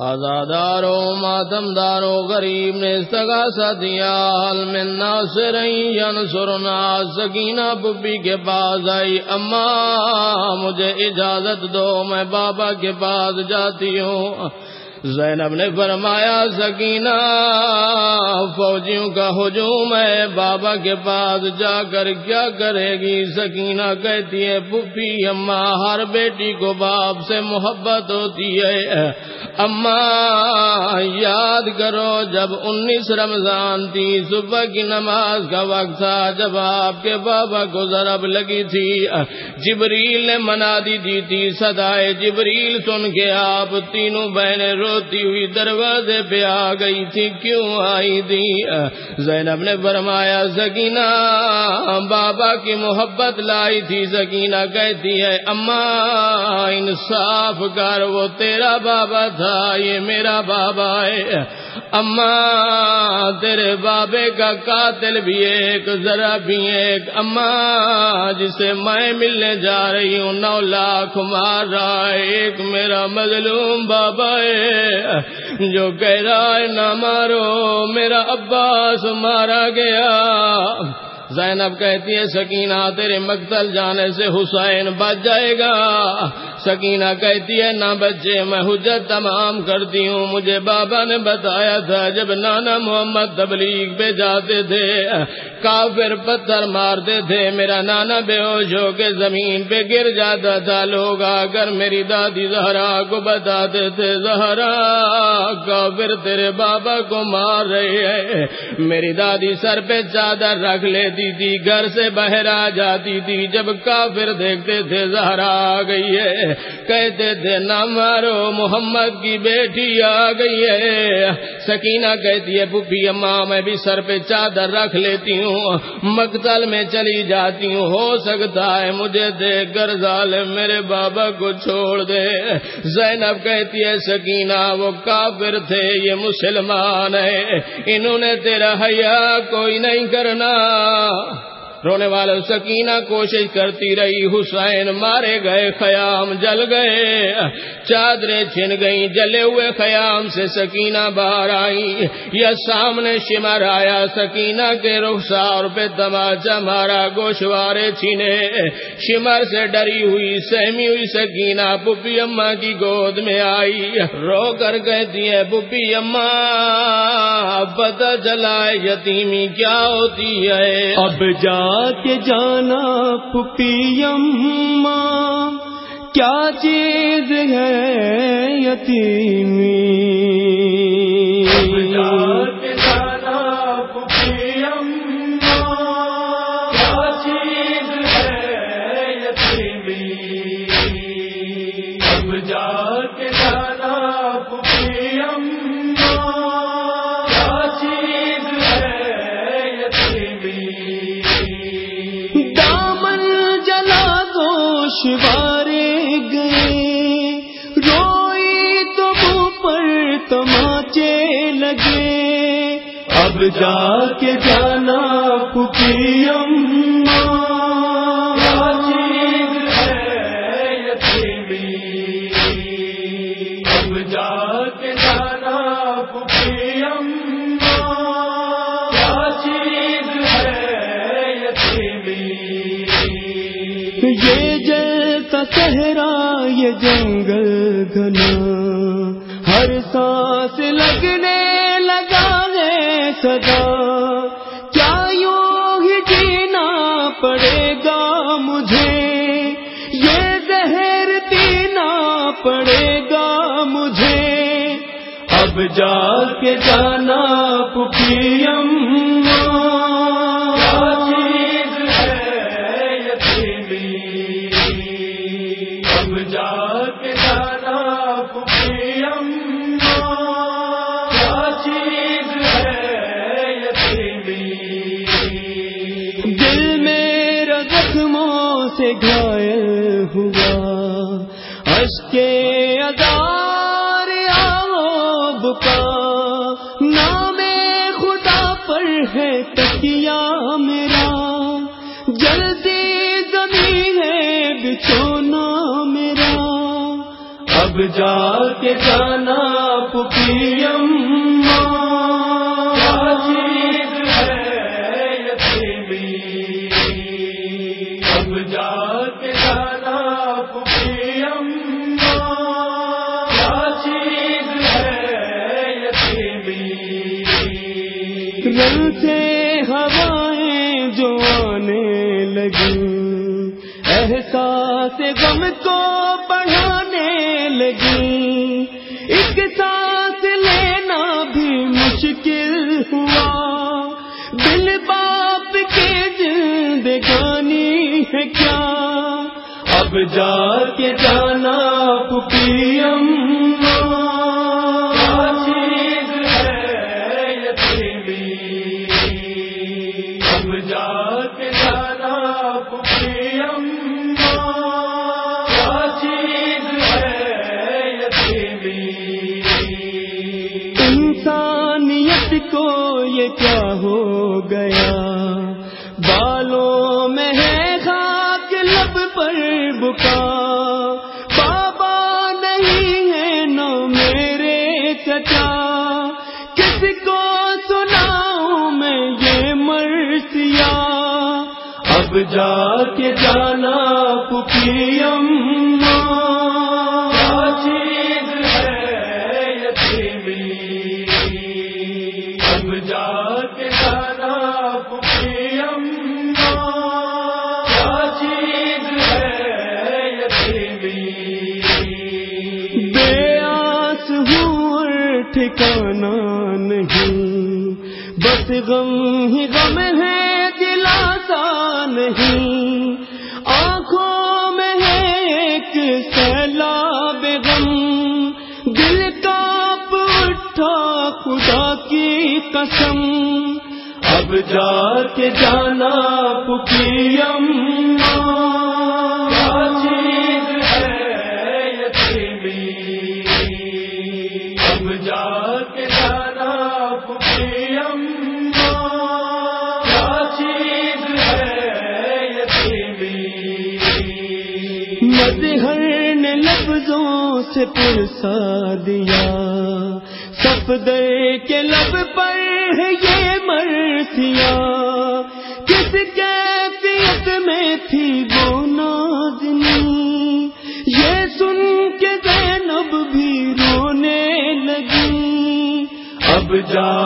آزادارو ماتم دارو غریب نے سگا ساتیال میں ناصر سرنا سکینہ ببی کے پاس آئی۔ اماں مجھے اجازت دو، میں بابا کے پاس جاتی ہوں۔ زینب نے فرمایا، سکینہ، فوجیوں کا ہجوم ہے، بابا کے پاس جا کر کیا کرے گی؟ سکینہ کہتی ہے پھوپھی اماں ہر بیٹی کو باپ سے محبت ہوتی ہے۔ اماں یاد کرو جب انیس رمضان تھی، صبح کی نماز کا وقت تھا، جب آپ کے بابا کو ضرب لگی تھی۔ جبریل نے منا دی دی تھی سدائے جبریل سن کے آپ تینوں بہنیں روتی ہوئی دروازے پہ آ گئی تھی۔ کیوں آئی تھی؟ زینب نے فرمایا، سکینہ، بابا کی محبت لائی تھی، سکینہ کہتی ہے اماں انصاف کر، وہ تیرا بابا تھا۔ یہ میرا بابا ہے۔ اماں تیرے بابے کا قاتل بھی ایک، ذرا بھی ایک۔ اماں جسے میں ملنے جا رہی ہوں، نو لاکھ مار رہا ہے۔ ایک میرا مظلوم بابا ہے، جو کہہ رہا ہے، نہ مارو۔ میرا عباس مارا گیا۔ زینب کہتی ہے، سکینہ تیرے مقتل جانے سے حسین بچ جائے گا۔ سکینہ کہتی ہے، نہ بچے، میں حجت تمام کرتی ہوں۔ مجھے بابا نے بتایا تھا، جب نانا محمد تبلیغ پہ جاتے تھے، کافر پتھر مارتے تھے۔ میرا نانا بے ہوش ہو کے زمین پہ گر جاتا تھا۔ لوگ آ کر میری دادی زہرا کو بتاتے تھے، زہرا، کافر تیرے بابا کو مار رہے ہیں۔ میری دادی سر پہ چادر رکھ لیتی تھی، گھر سے باہر آ جاتی تھی۔ جب کافر دیکھتے تھے، زہرا آ گئی ہے۔ کہتے تھے نہ مارو محمد کی بیٹی آ گئی ہے۔ سکینہ کہتی ہے پھوپھی اماں میں بھی سر پہ چادر رکھ لیتی ہوں۔ مقتل میں چلی جاتی ہوں۔ ہو سکتا ہے مجھے دیکھ کر ظالم میرے بابا کو چھوڑ دے۔ زینب کہتی ہے، سکینہ وہ کافر تھے، یہ مسلمان ہے انہوں نے تیرا حیا کوئی نہیں کرنا۔ رونے والے سکینہ کوشش کرتی رہی، حسین مارے گئے، خیام جل گئے۔ چادریں چھن گئی جلے ہوئے خیام سے سکینہ باہر آئی۔ یا سامنے شمر آیا، سکینہ کے رخسار پہ تماچا مارا، گوشوارے چھینے۔ شمر سے ڈری ہوئی، سہمی ہوئی، سکینہ پپی اما کی گود میں آئی۔ رو کر کہتی ہے پپی اما پتہ چلا یتیمی کیا ہوتی ہے۔ اب جا کے جانا پپی اماں کیا چیز ہے یتیمی؟ بارے گئے۔ روئی تو پر تماچے لگے۔ اب جا کے جانا پکی اماں۔ صحرا یہ جنگل گھنا۔ ہر سانس لگنے لگا ہے سدا کیا یوں ہی جینا پڑے گا مجھے؟ یہ زہر پینا پڑے گا مجھے۔ اب جا کے جانا پپیم سے گھائل ہوا۔ اس کے ادار آؤ کا نام خدا پر ہے تکیا میرا۔ جلدی زمین ہے بچونا میرا۔ اب اب جا کے جانا پپیم احساس غم کو بڑھانے لگی۔ ایک سانس لینا بھی مشکل ہوا۔ دل باپ کے زندگانی ہے کیا۔ اب جا کے جانا پپیم اب جا کے بالوں میں ہے خاک لب پر بکا۔ بابا نہیں ہے نہ میرے چچا۔ کس کو سناؤں میں یہ مرثیا اب جا کے جانا پپیم اب ٹھکانا نہیں۔ بس غم ہی غم ہے، دلاسا نہیں۔ آنکھوں میں ہے ایک سیلاب غم۔ دل کاپ اٹھا خدا کی قسم۔ اب جا کے جانا پپیم مدہر نے لفظوں سے پرسا دیا۔ سفدر کے لب پر ہے یہ مرثیا کس کیفیت میں تھی وہ نازنی؟ یہ سن کے زینب بھی رونے لگی۔ اب جا